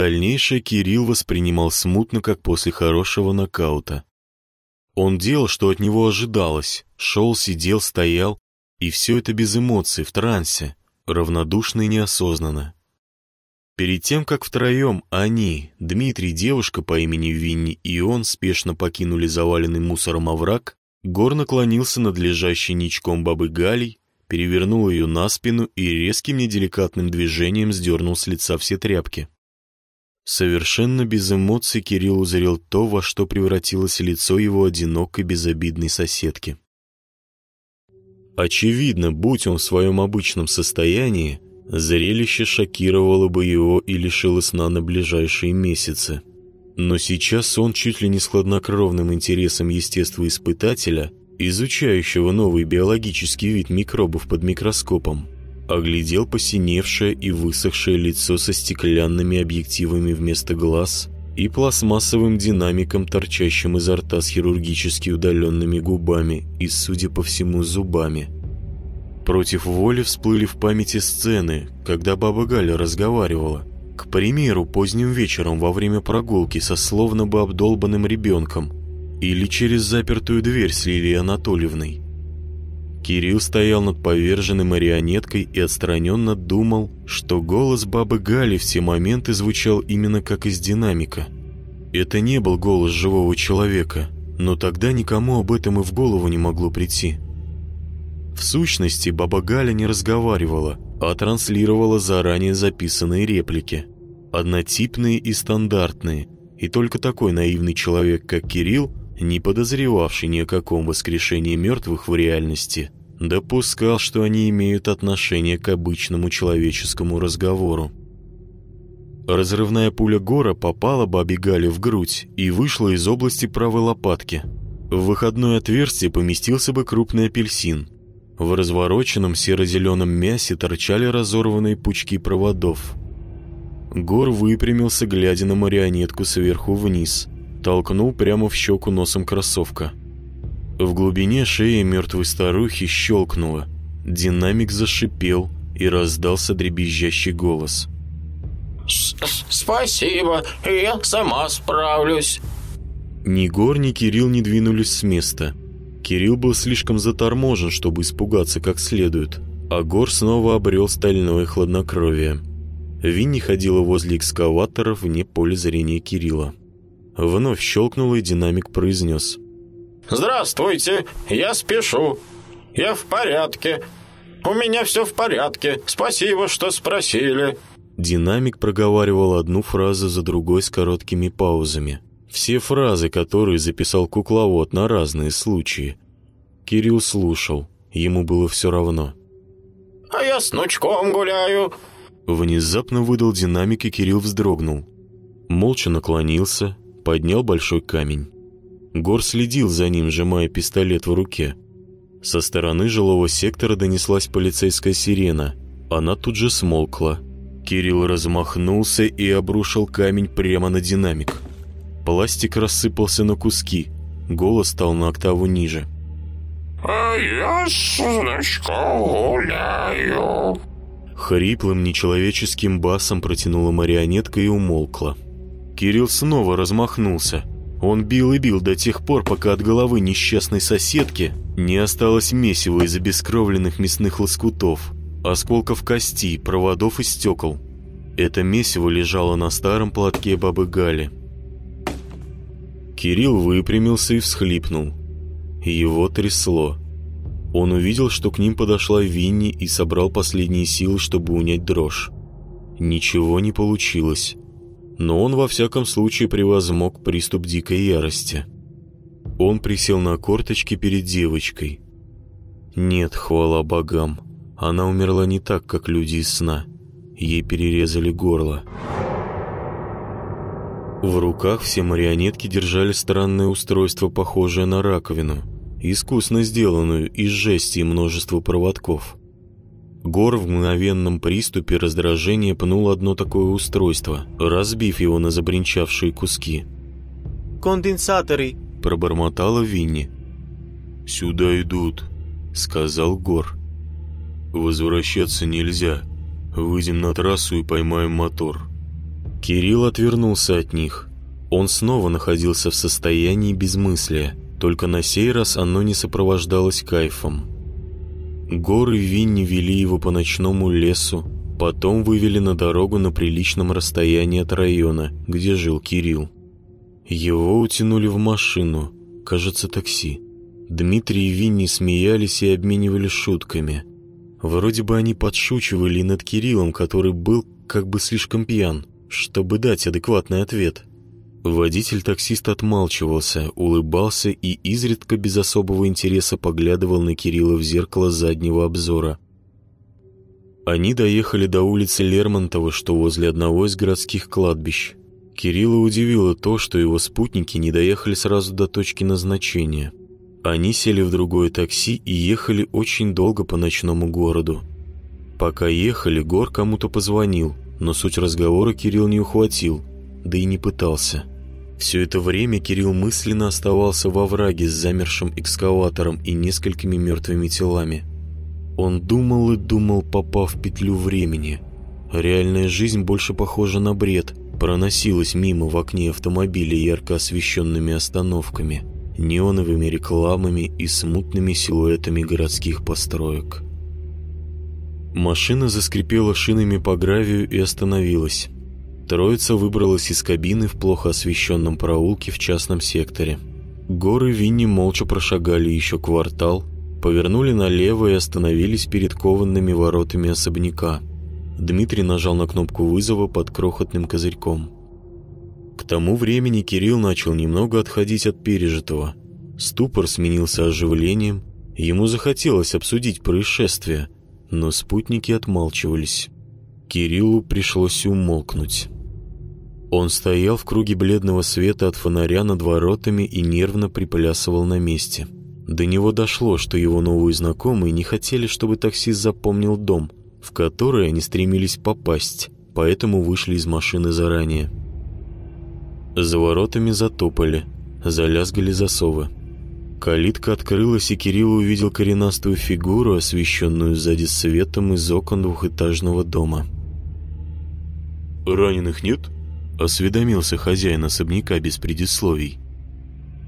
Дальнейшее Кирилл воспринимал смутно, как после хорошего нокаута. Он делал, что от него ожидалось, шел, сидел, стоял, и все это без эмоций, в трансе, равнодушно и неосознанно. Перед тем, как втроем они, Дмитрий, девушка по имени Винни и он спешно покинули заваленный мусором овраг, Гор наклонился над лежащей ничком бабы Галей, перевернул ее на спину и резким неделикатным движением сдернул с лица все тряпки. Совершенно без эмоций Кирилл узрел то, во что превратилось лицо его одинокой безобидной соседки. Очевидно, будь он в своем обычном состоянии, Зрелище шокировало бы его и лишило сна на ближайшие месяцы. Но сейчас он чуть ли не с хладнокровным интересом естествоиспытателя, изучающего новый биологический вид микробов под микроскопом, оглядел посиневшее и высохшее лицо со стеклянными объективами вместо глаз и пластмассовым динамиком, торчащим изо рта с хирургически удаленными губами и, судя по всему, зубами – Против воли всплыли в памяти сцены, когда баба Галя разговаривала. К примеру, поздним вечером во время прогулки со словно бы обдолбанным ребенком или через запертую дверь с Лилией Анатольевной. Кирилл стоял над поверженной марионеткой и отстраненно думал, что голос бабы Гали все моменты звучал именно как из динамика. Это не был голос живого человека, но тогда никому об этом и в голову не могло прийти. В сущности, баба Галя не разговаривала, а транслировала заранее записанные реплики. Однотипные и стандартные, и только такой наивный человек, как Кирилл, не подозревавший ни о каком воскрешении мертвых в реальности, допускал, что они имеют отношение к обычному человеческому разговору. Разрывная пуля Гора попала бабе Гале в грудь и вышла из области правой лопатки. В выходное отверстие поместился бы крупный апельсин – в развороченном серо-зеленом мясе торчали разорванные пучки проводов. Гор выпрямился, глядя на марионетку сверху вниз. Толкнул прямо в щеку носом кроссовка. В глубине шеи мертвой старухи щелкнуло. Динамик зашипел, и раздался дребезжащий голос. «Спасибо, я сама справлюсь». Ни Гор, ни Кирилл не двинулись с места – Кирилл был слишком заторможен, чтобы испугаться как следует, а Гор снова обрел стальное хладнокровие. Винни ходила возле экскаватора вне поля зрения Кирилла. Вновь щелкнул и динамик произнес. «Здравствуйте, я спешу. Я в порядке. У меня все в порядке. Спасибо, что спросили». Динамик проговаривал одну фразу за другой с короткими паузами. Все фразы, которые записал кукловод на разные случаи. Кирилл слушал, ему было все равно. «А я с нучком гуляю». Внезапно выдал динамик, и Кирилл вздрогнул. Молча наклонился, поднял большой камень. Гор следил за ним, сжимая пистолет в руке. Со стороны жилого сектора донеслась полицейская сирена. Она тут же смолкла. Кирилл размахнулся и обрушил камень прямо на динамик. Пластик рассыпался на куски. Голос стал на октаву ниже. «А я с значком гуляю». Хриплым нечеловеческим басом протянула марионетка и умолкла. Кирилл снова размахнулся. Он бил и бил до тех пор, пока от головы несчастной соседки не осталось месива из обескровленных мясных лоскутов, осколков кости, проводов и стекол. Это месиво лежало на старом платке бабы Гали. Кирилл выпрямился и всхлипнул. Его трясло. Он увидел, что к ним подошла Винни и собрал последние силы, чтобы унять дрожь. Ничего не получилось. Но он во всяком случае превозмог приступ дикой ярости. Он присел на корточки перед девочкой. Нет, хвала богам, она умерла не так, как люди из сна. Ей перерезали горло. В руках все марионетки держали странное устройство, похожее на раковину, искусно сделанную из жести и множества проводков. Гор в мгновенном приступе раздражения пнул одно такое устройство, разбив его на забринчавшие куски. «Конденсаторы!» – пробормотала Винни. «Сюда идут», – сказал Гор. «Возвращаться нельзя. Выйдем на трассу и поймаем мотор». Кирилл отвернулся от них. Он снова находился в состоянии безмыслия, только на сей раз оно не сопровождалось кайфом. Горы Винни вели его по ночному лесу, потом вывели на дорогу на приличном расстоянии от района, где жил Кирилл. Его утянули в машину, кажется, такси. Дмитрий и Винни смеялись и обменивались шутками. Вроде бы они подшучивали над Кириллом, который был как бы слишком пьян, чтобы дать адекватный ответ. Водитель-таксист отмалчивался, улыбался и изредка без особого интереса поглядывал на Кирилла в зеркало заднего обзора. Они доехали до улицы Лермонтова, что возле одного из городских кладбищ. Кирилла удивило то, что его спутники не доехали сразу до точки назначения. Они сели в другое такси и ехали очень долго по ночному городу. Пока ехали, Гор кому-то позвонил, но суть разговора Кирилл не ухватил, да и не пытался. Все это время Кирилл мысленно оставался во враге с замершим экскаватором и несколькими мертвыми телами. Он думал и думал, попав в петлю времени. Реальная жизнь больше похожа на бред, проносилась мимо в окне автомобиля ярко освещенными остановками – неоновыми рекламами и смутными силуэтами городских построек. Машина заскрипела шинами по гравию и остановилась. Троица выбралась из кабины в плохо освещенном проулке в частном секторе. Горы Винни молча прошагали еще квартал, повернули налево и остановились перед кованными воротами особняка. Дмитрий нажал на кнопку вызова под крохотным козырьком. К тому времени Кирилл начал немного отходить от пережитого. Ступор сменился оживлением, ему захотелось обсудить происшествие, но спутники отмалчивались. Кириллу пришлось умолкнуть. Он стоял в круге бледного света от фонаря над воротами и нервно приплясывал на месте. До него дошло, что его новые знакомые не хотели, чтобы таксист запомнил дом, в который они стремились попасть, поэтому вышли из машины заранее. За воротами затопали, залязгали засовы. Калитка открылась, и Кирилл увидел коренастую фигуру, освещенную сзади светом из окон двухэтажного дома. «Раненых нет?» — осведомился хозяин особняка без предисловий.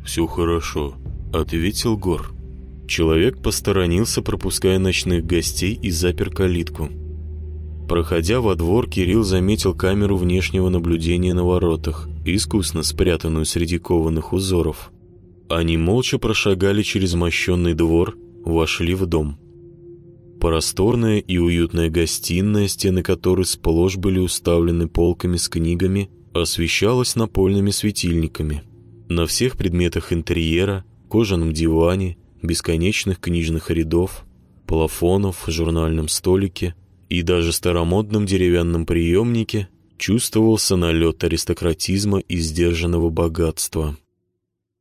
«Все хорошо», — ответил Гор. Человек посторонился, пропуская ночных гостей, и запер калитку. Проходя во двор, Кирилл заметил камеру внешнего наблюдения на воротах, искусно спрятанную среди кованых узоров. Они молча прошагали через мощенный двор, вошли в дом. Просторная и уютная гостиная, стены которой сплошь были уставлены полками с книгами, освещалась напольными светильниками. На всех предметах интерьера, кожаном диване, бесконечных книжных рядов, плафонов, журнальном столике и даже старомодном деревянном приемнике чувствовался налет аристократизма и сдержанного богатства.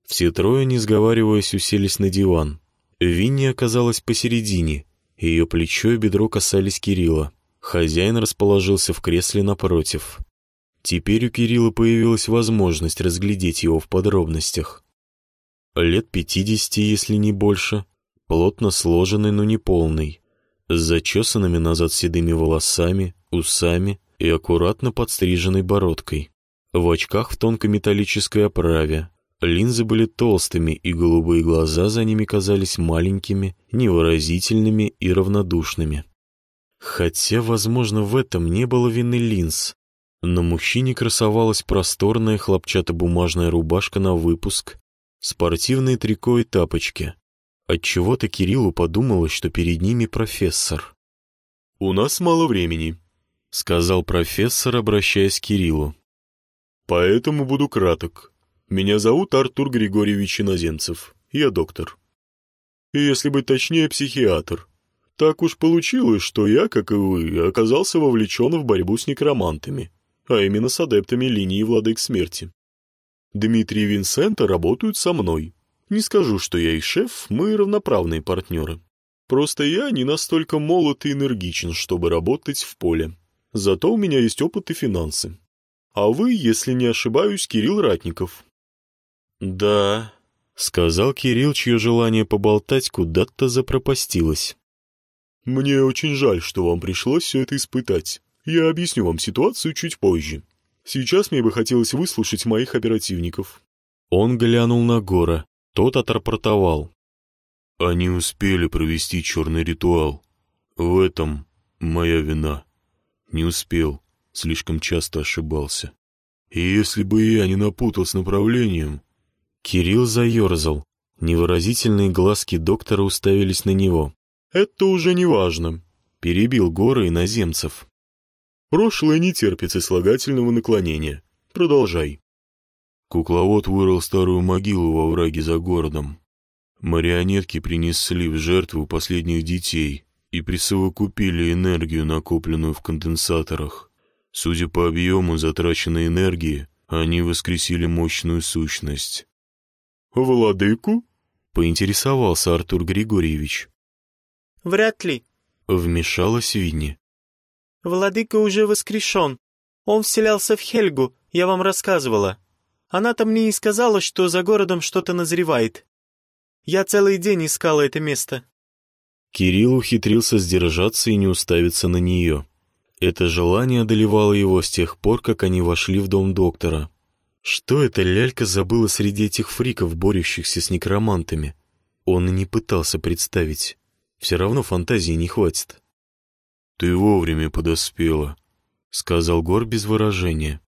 Все трое, не сговариваясь, уселись на диван. Винни оказалась посередине, ее плечо и бедро касались Кирилла. Хозяин расположился в кресле напротив. Теперь у Кирилла появилась возможность разглядеть его в подробностях. Лет пятидесяти, если не больше, плотно сложенный, но не полный с зачесанными назад седыми волосами, усами и аккуратно подстриженной бородкой. В очках в тонкой металлической оправе. Линзы были толстыми, и голубые глаза за ними казались маленькими, невыразительными и равнодушными. Хотя, возможно, в этом не было вины линз. На мужчине красовалась просторная хлопчатобумажная рубашка на выпуск, спортивные трико и тапочки — Отчего-то Кириллу подумалось, что перед ними профессор. «У нас мало времени», — сказал профессор, обращаясь к Кириллу. «Поэтому буду краток. Меня зовут Артур Григорьевич Иноземцев. Я доктор. И если быть точнее, психиатр. Так уж получилось, что я, как и вы, оказался вовлечен в борьбу с некромантами, а именно с адептами линии владык смерти. Дмитрий и Винсента работают со мной, не скажу, что я их шеф, мы равноправные партнеры. Просто я не настолько молод и энергичен, чтобы работать в поле. Зато у меня есть опыт и финансы. А вы, если не ошибаюсь, Кирилл Ратников. Да, сказал Кирилл, чье желание поболтать куда-то запропастилось. Мне очень жаль, что вам пришлось все это испытать. Я объясню вам ситуацию чуть позже. Сейчас мне бы хотелось выслушать моих оперативников». Он глянул на Гора. Тот отрапортовал. «Они успели провести черный ритуал. В этом моя вина. Не успел, слишком часто ошибался. И если бы я не напутал с направлением...» Кирилл заерзал. Невыразительные глазки доктора уставились на него. «Это уже не важно», — перебил горы иноземцев. «Прошлое не терпит сослагательного наклонения. Продолжай». Кукловод вырыл старую могилу во враге за городом. Марионетки принесли в жертву последних детей и присовокупили энергию, накопленную в конденсаторах. Судя по объему затраченной энергии, они воскресили мощную сущность. «Владыку?» — поинтересовался Артур Григорьевич. «Вряд ли», — вмешалась Винни. «Владыка уже воскрешен. Он вселялся в Хельгу, я вам рассказывала. Она-то мне и сказала, что за городом что-то назревает. Я целый день искала это место». Кирилл ухитрился сдержаться и не уставиться на нее. Это желание одолевало его с тех пор, как они вошли в дом доктора. Что эта лялька забыла среди этих фриков, борющихся с некромантами? Он и не пытался представить. Все равно фантазии не хватит. «Ты вовремя подоспела», — сказал Гор без выражения.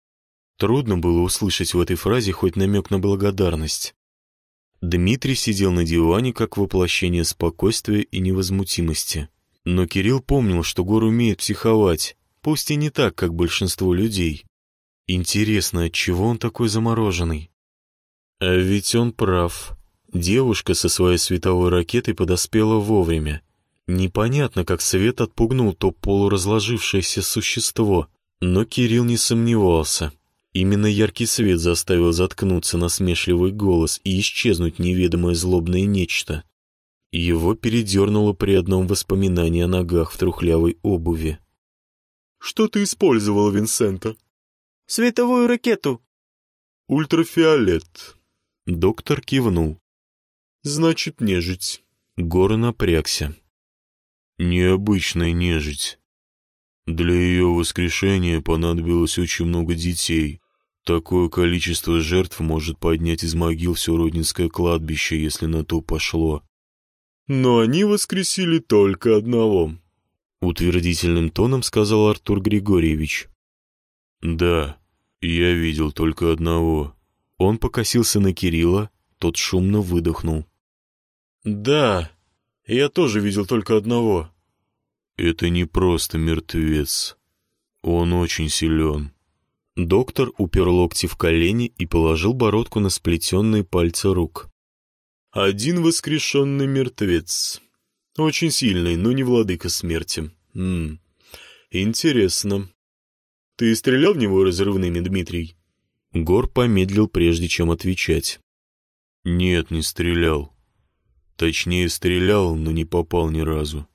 Трудно было услышать в этой фразе хоть намек на благодарность. Дмитрий сидел на диване как воплощение спокойствия и невозмутимости. Но Кирилл помнил, что Гор умеет психовать, пусть и не так, как большинство людей. Интересно, отчего он такой замороженный? А ведь он прав. Девушка со своей световой ракетой подоспела вовремя. Непонятно, как свет отпугнул то полуразложившееся существо, но Кирилл не сомневался. Именно яркий свет заставил заткнуться насмешливый голос и исчезнуть неведомое злобное нечто. Его передернуло при одном воспоминании о ногах в трухлявой обуви. «Что ты использовал, Винсента?» Световую ракету». «Ультрафиолет». Доктор кивнул. «Значит, нежить». Гор напрягся. «Необычная нежить. Для ее воскрешения понадобилось очень много детей. Такое количество жертв может поднять из могил все Родинское кладбище, если на то пошло. Но они воскресили только одного», — утвердительным тоном сказал Артур Григорьевич. «Да, я видел только одного». Он покосился на Кирилла, тот шумно выдохнул. «Да, я тоже видел только одного». «Это не просто мертвец. Он очень силен». Доктор упер локти в колени и положил бородку на сплетенные пальцы рук. «Один воскрешенный мертвец. Очень сильный, но не владыка смерти. М -м. Интересно. Ты стрелял в него разрывными, Дмитрий?» Гор помедлил, прежде чем отвечать. «Нет, не стрелял. Точнее, стрелял, но не попал ни разу.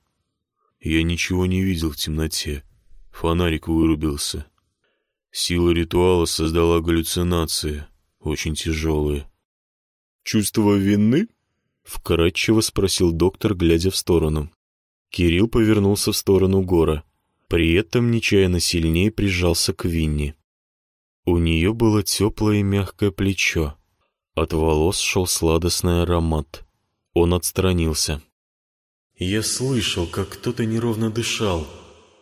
Я ничего не видел в темноте. Фонарик вырубился. Сила ритуала создала галлюцинации, очень тяжелые». «Чувство вины?» — вкратчиво спросил доктор, глядя в сторону. Кирилл повернулся в сторону Гора. При этом нечаянно сильнее прижался к Винни. У нее было теплое и мягкое плечо. От волос шел сладостный аромат. Он отстранился. «Я слышал, как кто-то неровно дышал.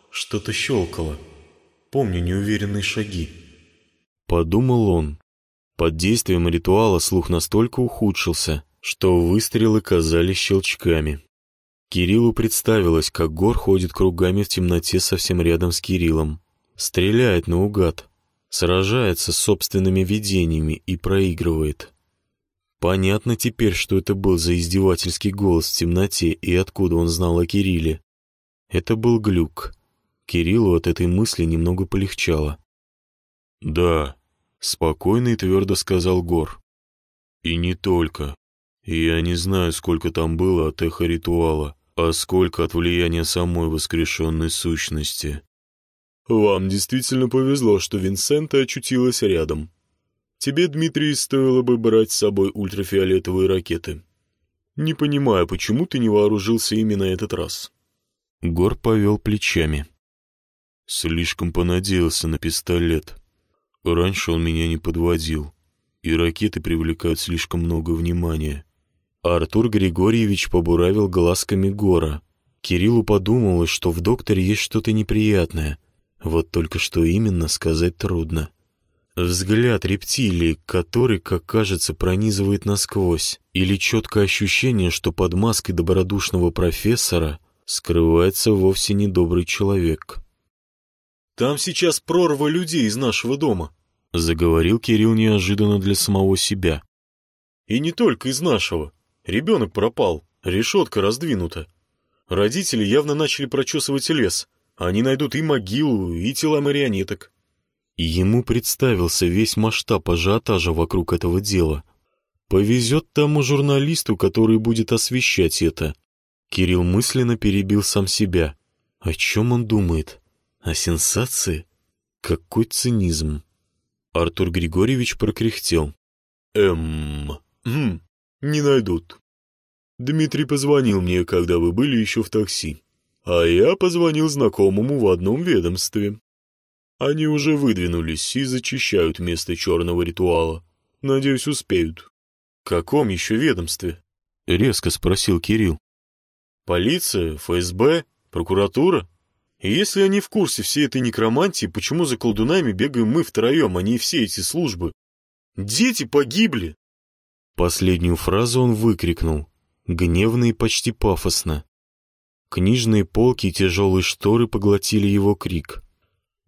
Что-то щелкало. Помню неуверенные шаги». Подумал он. Под действием ритуала слух настолько ухудшился, что выстрелы казались щелчками. Кириллу представилось, как Гор ходит кругами в темноте совсем рядом с Кириллом. Стреляет наугад, сражается с собственными видениями и проигрывает. Понятно теперь, что это был за издевательский голос в темноте и откуда он знал о Кирилле. Это был глюк. Кириллу от этой мысли немного полегчало. «Да», — спокойно и твердо сказал Гор. «И не только. Я не знаю, сколько там было от эхо ритуала, а сколько от влияния самой воскрешенной сущности. Вам действительно повезло, что Винсента очутилась рядом. Тебе, Дмитрий, стоило бы брать с собой ультрафиолетовые ракеты. Не понимаю, почему ты не вооружился именно этот раз. Гор повел плечами. Слишком понадеялся на пистолет. Раньше он меня не подводил, и ракеты привлекают слишком много внимания. Артур Григорьевич побуравил глазками гора. Кириллу подумалось, что в докторе есть что-то неприятное. Вот только что именно сказать трудно. Взгляд рептилии, который, как кажется, пронизывает насквозь, или четкое ощущение, что под маской добродушного профессора скрывается вовсе недобрый человек. «Там сейчас прорва людей из нашего дома», — заговорил Кирилл неожиданно для самого себя. «И не только из нашего. Ребенок пропал, решетка раздвинута. Родители явно начали прочесывать лес. Они найдут и могилу, и тела марионеток. И ему представился весь масштаб ажиотажа вокруг этого дела. Повезет тому журналисту, который будет освещать это. Кирилл мысленно перебил сам себя. О чем он думает? О сенсации? Какой цинизм! Артур Григорьевич прокряхтел. «Эм... Хм, не найдут. Дмитрий позвонил мне, когда вы были еще в такси. А я позвонил знакомому в одном ведомстве. Они уже выдвинулись и зачищают место черного ритуала. Надеюсь, успеют. каком еще ведомстве? Резко спросил Кирилл. Полиция, ФСБ, прокуратура? И если они в курсе всей этой некромантии, почему за колдунами бегаем мы втроем, а не все эти службы? Дети погибли! Последнюю фразу он выкрикнул, гневно и почти пафосно. Книжные полки и тяжелые шторы поглотили его крик.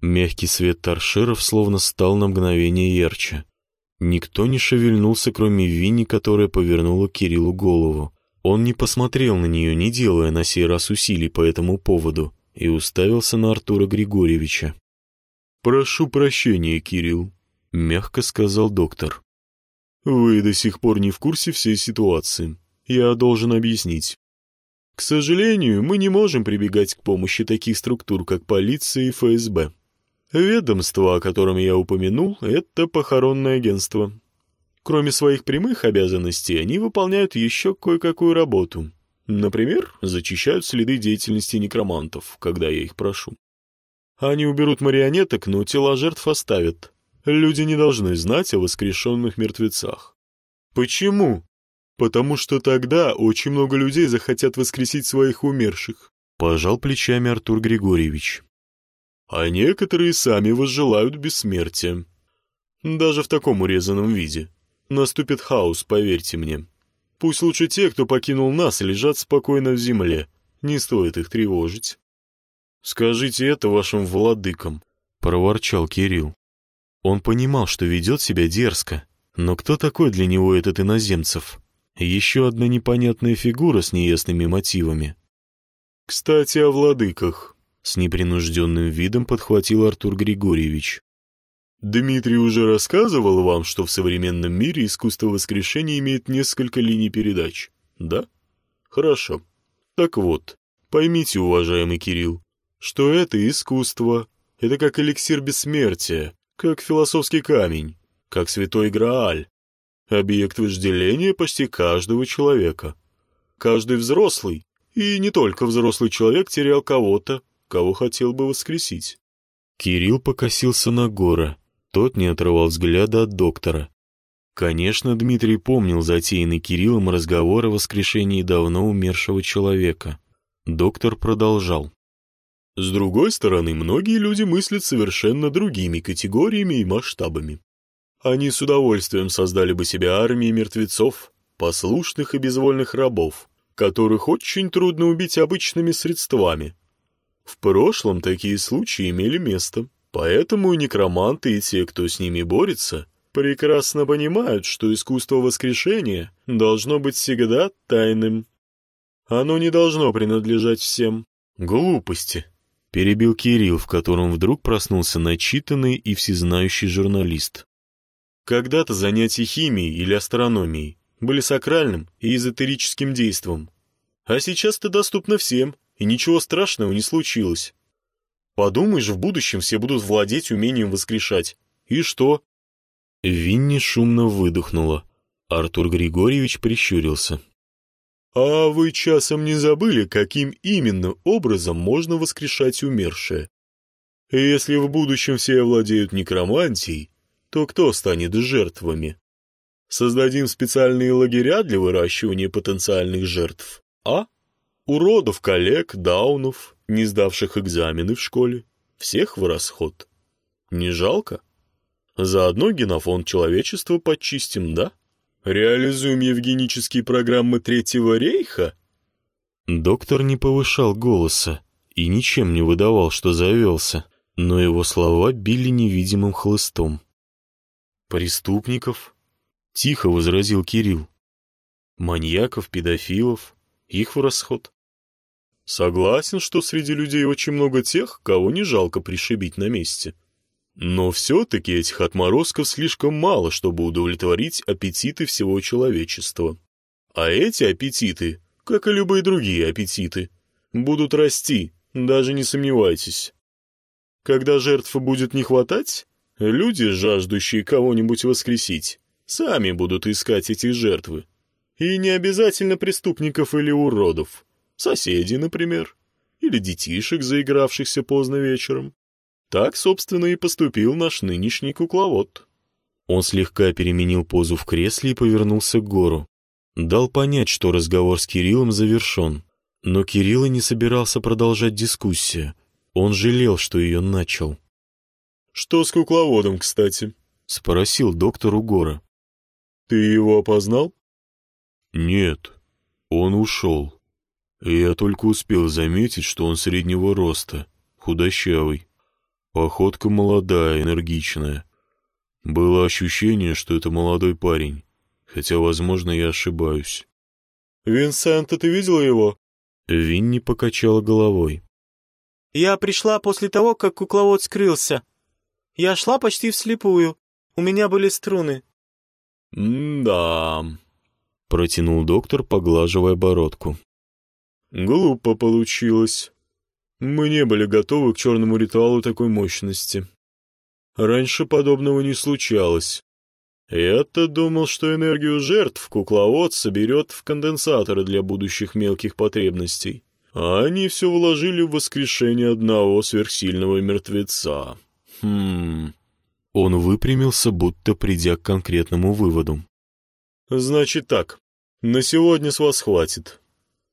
Мягкий свет торшеров словно стал на мгновение ярче. Никто не шевельнулся, кроме Винни, которая повернула Кириллу голову. Он не посмотрел на нее, не делая на сей раз усилий по этому поводу, и уставился на Артура Григорьевича. «Прошу прощения, Кирилл», — мягко сказал доктор. Вы до сих пор не в курсе всей ситуации. Я должен объяснить. К сожалению, мы не можем прибегать к помощи таких структур, как полиция и ФСБ. Ведомство, о котором я упомянул, это похоронное агентство. Кроме своих прямых обязанностей, они выполняют еще кое-какую работу. Например, зачищают следы деятельности некромантов, когда я их прошу. Они уберут марионеток, но тела жертв оставят, Люди не должны знать о воскрешенных мертвецах. Почему? Потому что тогда очень много людей захотят воскресить своих умерших. Пожал плечами Артур Григорьевич. А некоторые сами возжелают бессмертия. Даже в таком урезанном виде. Наступит хаос, поверьте мне. Пусть лучше те, кто покинул нас, лежат спокойно в земле. Не стоит их тревожить. Скажите это вашим владыкам, — проворчал Кирилл. Он понимал, что ведет себя дерзко, но кто такой для него этот иноземцев? Еще одна непонятная фигура с неясными мотивами. «Кстати, о владыках», — с непринужденным видом подхватил Артур Григорьевич. «Дмитрий уже рассказывал вам, что в современном мире искусство воскрешения имеет несколько линий передач, да? Хорошо. Так вот, поймите, уважаемый Кирилл, что это искусство, это как эликсир бессмертия, как философский камень, как святой Грааль, объект вожделения почти каждого человека. Каждый взрослый, и не только взрослый человек, терял кого-то, кого хотел бы воскресить. Кирилл покосился на Гора, тот не отрывал взгляда от доктора. Конечно, Дмитрий помнил затеянный Кириллом разговор о воскрешении давно умершего человека. Доктор продолжал. С другой стороны, многие люди мыслят совершенно другими категориями и масштабами. Они с удовольствием создали бы себе армии мертвецов, послушных и безвольных рабов, которых очень трудно убить обычными средствами. В прошлом такие случаи имели место, поэтому и некроманты, и те, кто с ними борется, прекрасно понимают, что искусство воскрешения должно быть всегда тайным. Оно не должно принадлежать всем. Глупости, Перебил Кирилл, в котором вдруг проснулся начитанный и всезнающий журналист. Когда-то занятия химией или астрономией были сакральным и эзотерическим действом. А сейчас это доступно всем, и ничего страшного не случилось. Подумаешь, в будущем все будут владеть умением воскрешать. И что? Винни шумно выдохнула. Артур Григорьевич прищурился. «А вы часом не забыли, каким именно образом можно воскрешать умершее? Если в будущем все овладеют некромантией, то кто станет жертвами? Создадим специальные лагеря для выращивания потенциальных жертв, а? Уродов, коллег, даунов, не сдавших экзамены в школе. Всех в расход. Не жалко? Заодно генофонд человечества подчистим, да? Реализуем евгенические программы Третьего рейха? Доктор не повышал голоса и ничем не выдавал, что завелся, но его слова били невидимым хлыстом. «Преступников?» — тихо возразил Кирилл. «Маньяков, педофилов, их в расход». Согласен, что среди людей очень много тех, кого не жалко пришибить на месте. Но все-таки этих отморозков слишком мало, чтобы удовлетворить аппетиты всего человечества. А эти аппетиты, как и любые другие аппетиты, будут расти, даже не сомневайтесь. Когда жертв будет не хватать, люди, жаждущие кого-нибудь воскресить, сами будут искать эти жертвы. И не обязательно преступников или уродов. Соседи, например. Или детишек, заигравшихся поздно вечером. Так, собственно, и поступил наш нынешний кукловод. Он слегка переменил позу в кресле и повернулся к гору. Дал понять, что разговор с Кириллом завершен. Но Кирилл и не собирался продолжать дискуссию. Он жалел, что ее начал. «Что с кукловодом, кстати?» — спросил доктор Угора. «Ты его опознал?» «Нет, он ушел. Я только успел заметить, что он среднего роста, худощавый. Походка молодая, энергичная. Было ощущение, что это молодой парень, хотя, возможно, я ошибаюсь. «Винсента, ты видела его?» Винни покачала головой. «Я пришла после того, как кукловод скрылся. Я шла почти вслепую. У меня были струны». «Да», — протянул доктор, поглаживая бородку. «Глупо получилось. Мы не были готовы к черному ритуалу такой мощности. Раньше подобного не случалось. Я-то думал, что энергию жертв кукловод соберет в конденсаторы для будущих мелких потребностей. А они все вложили в воскрешение одного сверхсильного мертвеца. Хм... Он выпрямился, будто придя к конкретному выводу. «Значит так, на сегодня с вас хватит.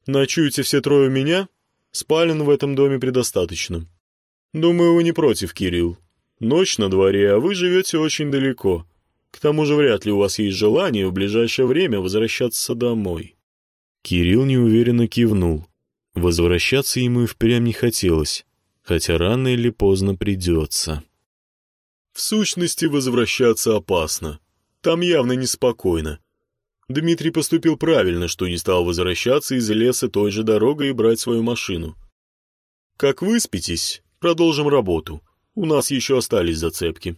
Ночуете все трое у меня, Спален в этом доме предостаточно. Думаю, вы не против, Кирилл. Ночь на дворе, а вы живете очень далеко. К тому же вряд ли у вас есть желание в ближайшее время возвращаться домой». Кирилл неуверенно кивнул. Возвращаться ему и впрямь не хотелось, хотя рано или поздно придется. В сущности, возвращаться опасно. Там явно неспокойно. Дмитрий поступил правильно, что не стал возвращаться из леса той же дорогой и брать свою машину. Как выспитесь, продолжим работу. У нас еще остались зацепки.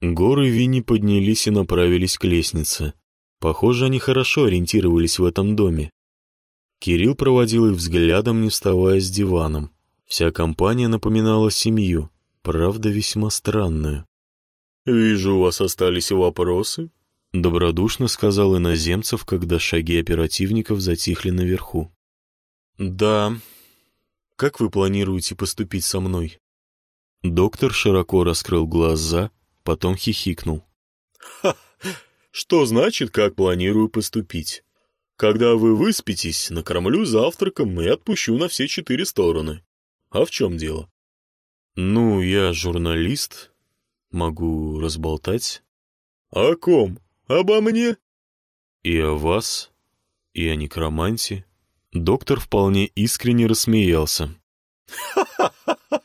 Горы Винни поднялись и направились к лестнице. Похоже, они хорошо ориентировались в этом доме. Кирилл проводил их взглядом, не вставая с диваном. Вся компания напоминала семью, правда, весьма странную. «Вижу, у вас остались вопросы», — добродушно сказал иноземцев, когда шаги оперативников затихли наверху. «Да. Как вы планируете поступить со мной?» Доктор широко раскрыл глаза, потом хихикнул. «Ха! Что значит, как планирую поступить? Когда вы выспитесь, накормлю завтраком и отпущу на все четыре стороны. А в чем дело?» «Ну, я журналист. Могу разболтать». «О ком?» Обо мне?» «И о вас, и о некроманте». Доктор вполне искренне рассмеялся. «Ха-ха-ха!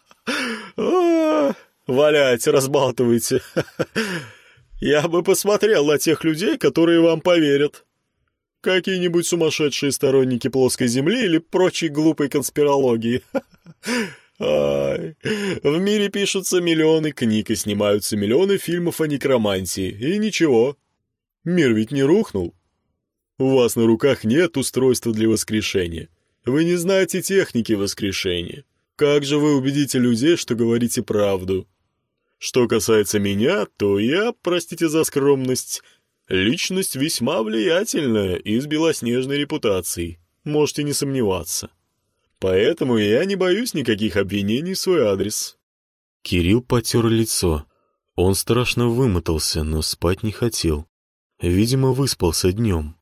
Валяйте, разбалтывайте. Я бы посмотрел на тех людей, которые вам поверят. Какие-нибудь сумасшедшие сторонники плоской земли или прочей глупой конспирологии. Ай, в мире пишутся миллионы книг и снимаются миллионы фильмов о некромантии, и ничего, Мир ведь не рухнул. У вас на руках нет устройства для воскрешения. Вы не знаете техники воскрешения. Как же вы убедите людей, что говорите правду? Что касается меня, то я, простите за скромность, личность весьма влиятельная и с белоснежной репутацией. Можете не сомневаться. Поэтому я не боюсь никаких обвинений в свой адрес. Кирилл потер лицо. Он страшно вымотался, но спать не хотел. Видимо, выспался днем.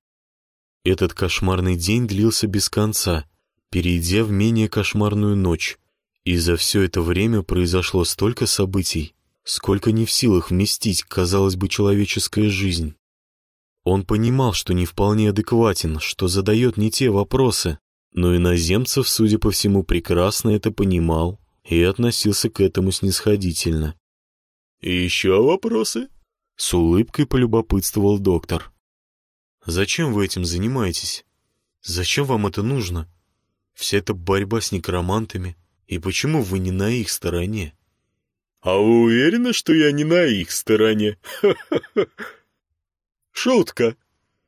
Этот кошмарный день длился без конца, перейдя в менее кошмарную ночь. И за все это время произошло столько событий, сколько не в силах вместить, казалось бы, человеческая жизнь. Он понимал, что не вполне адекватен, что задает не те вопросы, но иноземцев, судя по всему, прекрасно это понимал и относился к этому снисходительно. еще вопросы?» — с улыбкой полюбопытствовал доктор. «Зачем вы этим занимаетесь? Зачем вам это нужно? Вся эта борьба с некромантами, и почему вы не на их стороне?» «А вы уверены, что я не на их стороне?» «Шутка.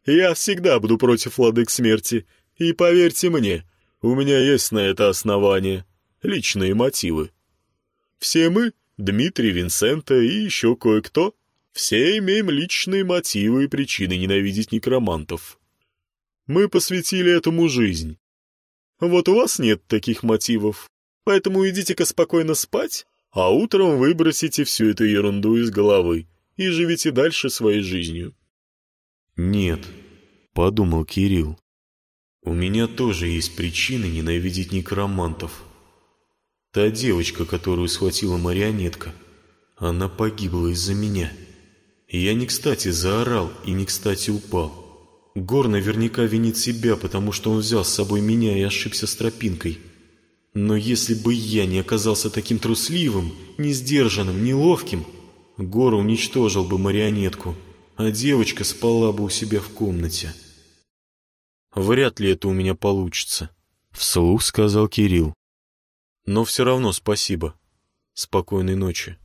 Я всегда буду против владык смерти, и поверьте мне, у меня есть на это основание, личные мотивы. Все мы, Дмитрий, Винсента и еще кое-кто, все имеем личные мотивы и причины ненавидеть некромантов. Мы посвятили этому жизнь. Вот у вас нет таких мотивов, поэтому идите-ка спокойно спать, а утром выбросите всю эту ерунду из головы и живите дальше своей жизнью. «Нет», — подумал Кирилл, — «у меня тоже есть причины ненавидеть некромантов. Та девочка, которую схватила марионетка, она погибла из-за меня. Я не кстати заорал и не кстати упал. Гор наверняка винит себя, потому что он взял с собой меня и ошибся с тропинкой. Но если бы я не оказался таким трусливым, несдержанным, неловким, Гор уничтожил бы марионетку» а девочка спала бы у себя в комнате. Вряд ли это у меня получится, — вслух сказал Кирилл. Но все равно спасибо. Спокойной ночи.